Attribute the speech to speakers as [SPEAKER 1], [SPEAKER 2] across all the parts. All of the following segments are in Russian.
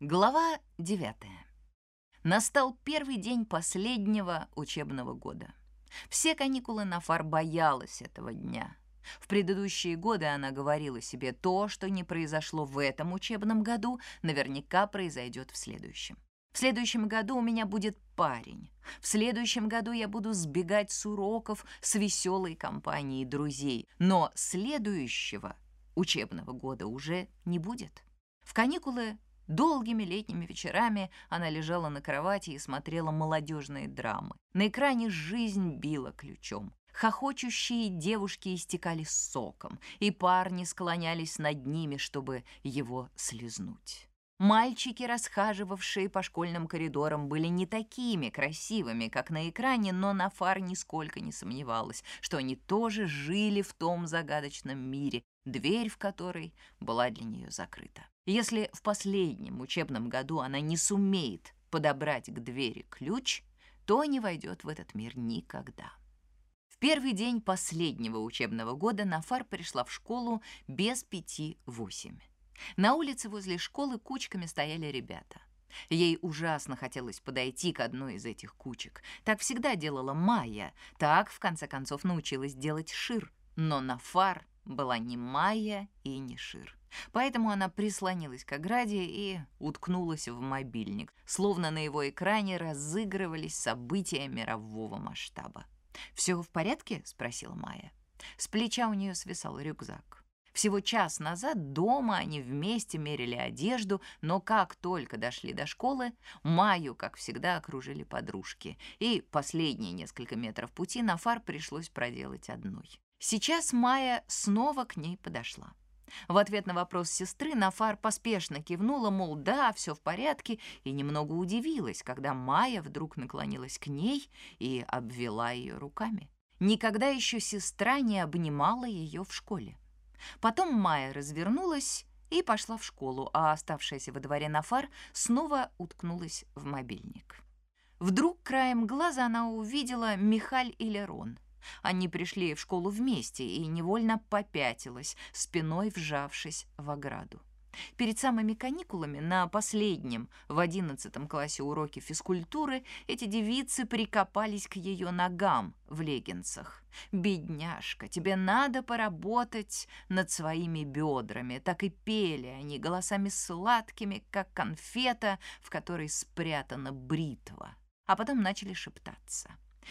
[SPEAKER 1] Глава 9. Настал первый день последнего учебного года. Все каникулы Нафар боялась этого дня. В предыдущие годы она говорила себе, то, что не произошло в этом учебном году, наверняка произойдет в следующем. В следующем году у меня будет парень. В следующем году я буду сбегать с уроков с веселой компанией друзей. Но следующего учебного года уже не будет. В каникулы Долгими летними вечерами она лежала на кровати и смотрела молодежные драмы. На экране жизнь била ключом. Хохочущие девушки истекали соком, и парни склонялись над ними, чтобы его слезнуть. Мальчики, расхаживавшие по школьным коридорам, были не такими красивыми, как на экране, но Нафар нисколько не сомневалась, что они тоже жили в том загадочном мире, дверь в который была для нее закрыта. Если в последнем учебном году она не сумеет подобрать к двери ключ, то не войдет в этот мир никогда. В первый день последнего учебного года Нафар пришла в школу без пяти восемь. На улице возле школы кучками стояли ребята. Ей ужасно хотелось подойти к одной из этих кучек. Так всегда делала Майя. Так, в конце концов, научилась делать Шир. Но Нафар была не Майя и не Шир. Поэтому она прислонилась к ограде и уткнулась в мобильник, словно на его экране разыгрывались события мирового масштаба. «Все в порядке?» — спросила Майя. С плеча у нее свисал рюкзак. Всего час назад дома они вместе мерили одежду, но как только дошли до школы, Майю, как всегда, окружили подружки, и последние несколько метров пути на фар пришлось проделать одной. Сейчас Майя снова к ней подошла. В ответ на вопрос сестры Нафар поспешно кивнула, мол, да, все в порядке, и немного удивилась, когда Майя вдруг наклонилась к ней и обвела ее руками. Никогда еще сестра не обнимала ее в школе. Потом Майя развернулась и пошла в школу, а оставшаяся во дворе Нафар снова уткнулась в мобильник. Вдруг краем глаза она увидела Михаль и Лерон — они пришли в школу вместе и невольно попятилась, спиной вжавшись в ограду. Перед самыми каникулами на последнем в одиннадцатом классе уроке физкультуры эти девицы прикопались к ее ногам в леггинсах. «Бедняжка, тебе надо поработать над своими бедрами». Так и пели они голосами сладкими, как конфета, в которой спрятана бритва. А потом начали шептаться.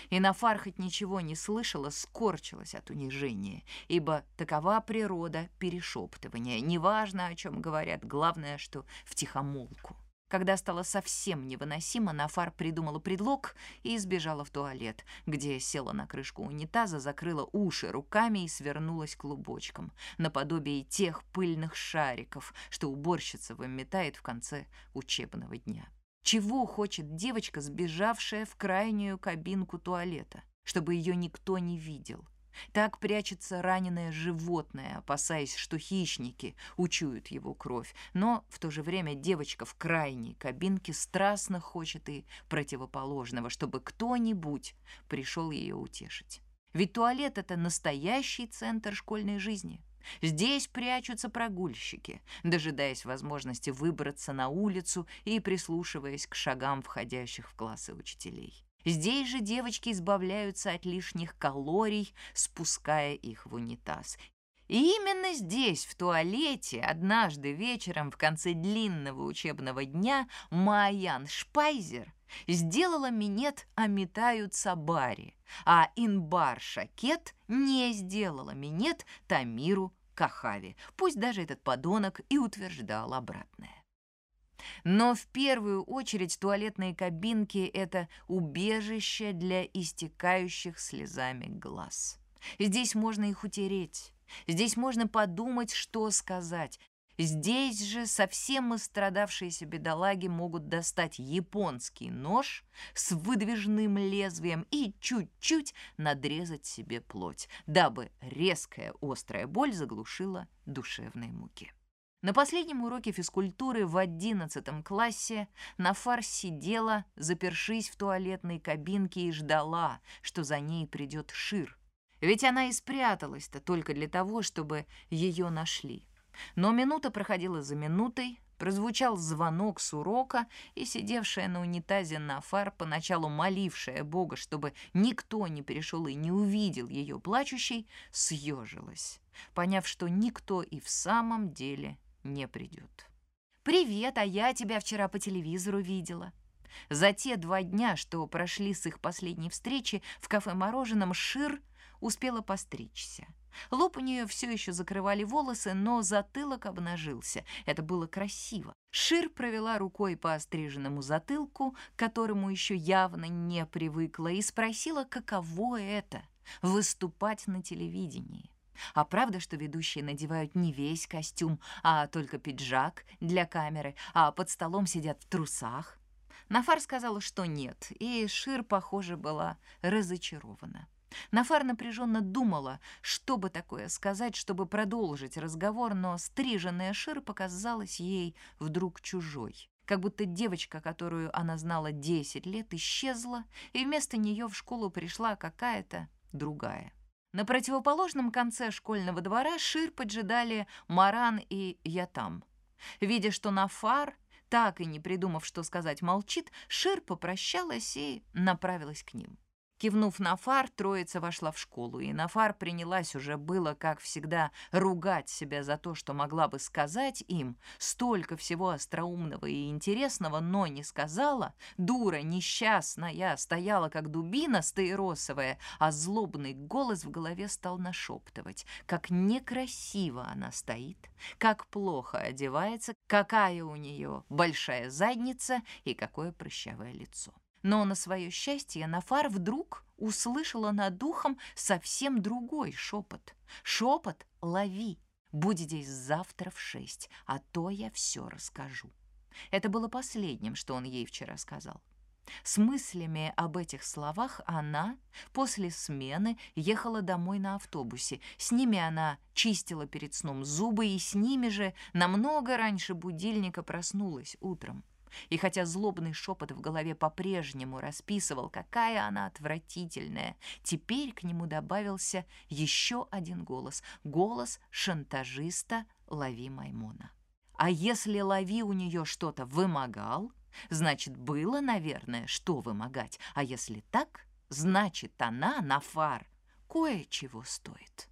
[SPEAKER 1] И Нафар хоть ничего не слышала, скорчилась от унижения, ибо такова природа перешептывания. Неважно, о чем говорят, главное, что в тихомолку. Когда стало совсем невыносимо, Нафар придумала предлог и сбежала в туалет, где села на крышку унитаза, закрыла уши руками и свернулась клубочком, наподобие тех пыльных шариков, что уборщица выметает в конце учебного дня. Чего хочет девочка, сбежавшая в крайнюю кабинку туалета, чтобы ее никто не видел? Так прячется раненое животное, опасаясь, что хищники учуют его кровь. Но в то же время девочка в крайней кабинке страстно хочет и противоположного, чтобы кто-нибудь пришел ее утешить. Ведь туалет — это настоящий центр школьной жизни. Здесь прячутся прогульщики, дожидаясь возможности выбраться на улицу и прислушиваясь к шагам входящих в классы учителей. Здесь же девочки избавляются от лишних калорий, спуская их в унитаз. И именно здесь, в туалете, однажды вечером в конце длинного учебного дня Майян Шпайзер сделала минет Амитаю Цабари, а Инбар Шакет не сделала минет Тамиру Кахави, пусть даже этот подонок и утверждал обратное. Но в первую очередь туалетные кабинки — это убежище для истекающих слезами глаз. Здесь можно их утереть, здесь можно подумать, что сказать, Здесь же совсем истрадавшиеся бедолаги могут достать японский нож с выдвижным лезвием и чуть-чуть надрезать себе плоть, дабы резкая острая боль заглушила душевные муки. На последнем уроке физкультуры в одиннадцатом классе Нафар сидела, запершись в туалетной кабинке и ждала, что за ней придет Шир. Ведь она и спряталась-то только для того, чтобы ее нашли. Но минута проходила за минутой, Прозвучал звонок с урока, и сидевшая на унитазе Нафар, поначалу молившая Бога, чтобы никто не пришел и не увидел ее плачущей, съежилась, поняв, что никто и в самом деле не придет. «Привет, а я тебя вчера по телевизору видела». За те два дня, что прошли с их последней встречи в кафе-мороженом, Шир успела постричься. Лоб у нее все еще закрывали волосы, но затылок обнажился. Это было красиво. Шир провела рукой по остриженному затылку, к которому еще явно не привыкла, и спросила, каково это — выступать на телевидении. А правда, что ведущие надевают не весь костюм, а только пиджак для камеры, а под столом сидят в трусах? Нафар сказала, что нет, и Шир, похоже, была разочарована. Нафар напряженно думала, что бы такое сказать, чтобы продолжить разговор, но стриженная Шир показалась ей вдруг чужой. Как будто девочка, которую она знала 10 лет, исчезла, и вместо нее в школу пришла какая-то другая. На противоположном конце школьного двора Шир поджидали Маран и Ятам. Видя, что Нафар, так и не придумав, что сказать, молчит, Шир попрощалась и направилась к ним. Кивнув на фар, троица вошла в школу, и Нафар принялась уже было, как всегда, ругать себя за то, что могла бы сказать им столько всего остроумного и интересного, но не сказала. Дура, несчастная, стояла как дубина стаиросовая, а злобный голос в голове стал нашептывать, как некрасиво она стоит, как плохо одевается, какая у нее большая задница и какое прыщавое лицо. Но на свое счастье Нафар вдруг услышала над духом совсем другой шепот. Шепот «Лови! Будь здесь завтра в шесть, а то я все расскажу». Это было последним, что он ей вчера сказал. С мыслями об этих словах она после смены ехала домой на автобусе. С ними она чистила перед сном зубы и с ними же намного раньше будильника проснулась утром. И хотя злобный шепот в голове по-прежнему расписывал, какая она отвратительная, теперь к нему добавился еще один голос — голос шантажиста Лави Маймона. А если Лави у нее что-то вымогал, значит, было, наверное, что вымогать. А если так, значит, она, на фар кое-чего стоит.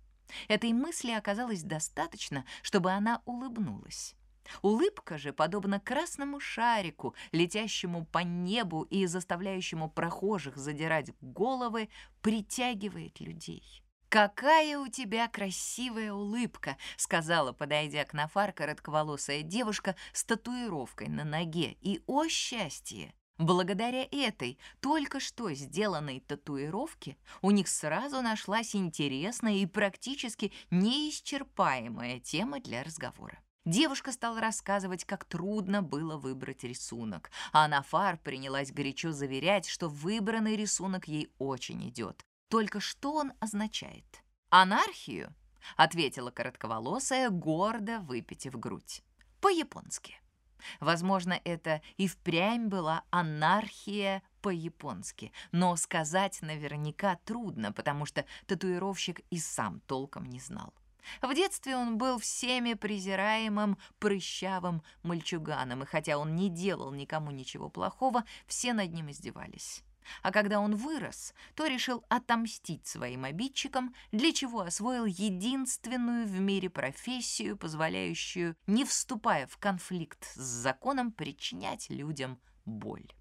[SPEAKER 1] Этой мысли оказалось достаточно, чтобы она улыбнулась. Улыбка же, подобно красному шарику, летящему по небу и заставляющему прохожих задирать головы, притягивает людей. «Какая у тебя красивая улыбка!» — сказала, подойдя к Нафар, коротковолосая девушка с татуировкой на ноге. И, о счастье! Благодаря этой, только что сделанной татуировке, у них сразу нашлась интересная и практически неисчерпаемая тема для разговора. Девушка стала рассказывать, как трудно было выбрать рисунок, а Анафар принялась горячо заверять, что выбранный рисунок ей очень идет. Только что он означает? «Анархию», — ответила коротковолосая, гордо выпитив грудь. По-японски. Возможно, это и впрямь была анархия по-японски, но сказать наверняка трудно, потому что татуировщик и сам толком не знал. В детстве он был всеми презираемым прыщавым мальчуганом, и хотя он не делал никому ничего плохого, все над ним издевались. А когда он вырос, то решил отомстить своим обидчикам, для чего освоил единственную в мире профессию, позволяющую, не вступая в конфликт с законом, причинять людям боль.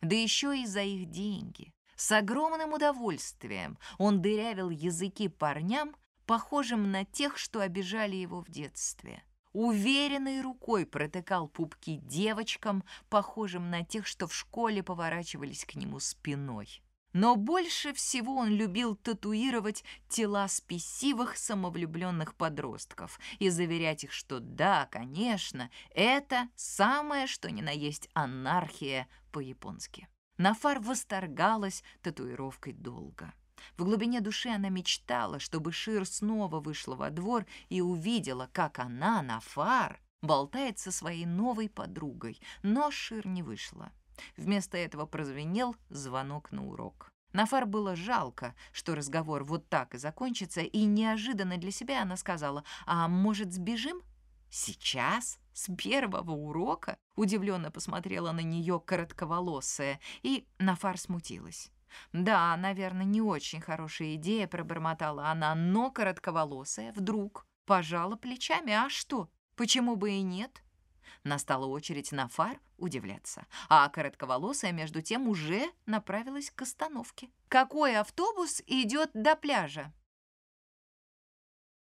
[SPEAKER 1] Да еще и за их деньги. С огромным удовольствием он дырявил языки парням, похожим на тех, что обижали его в детстве. Уверенной рукой протыкал пупки девочкам, похожим на тех, что в школе поворачивались к нему спиной. Но больше всего он любил татуировать тела спесивых самовлюбленных подростков и заверять их, что да, конечно, это самое, что ни на есть анархия по-японски. Нафар восторгалась татуировкой долго. В глубине души она мечтала, чтобы Шир снова вышла во двор и увидела, как она, Нафар, болтает со своей новой подругой, но Шир не вышла. Вместо этого прозвенел звонок на урок. Нафар было жалко, что разговор вот так и закончится, и неожиданно для себя она сказала, «А может, сбежим?» Сейчас? С первого урока? Удивленно посмотрела на нее коротковолосая, и Нафар смутилась. «Да, наверное, не очень хорошая идея», — пробормотала она, но коротковолосая вдруг пожала плечами. «А что? Почему бы и нет?» Настала очередь на фар удивляться, а коротковолосая между тем уже направилась к остановке. «Какой автобус идет до пляжа?»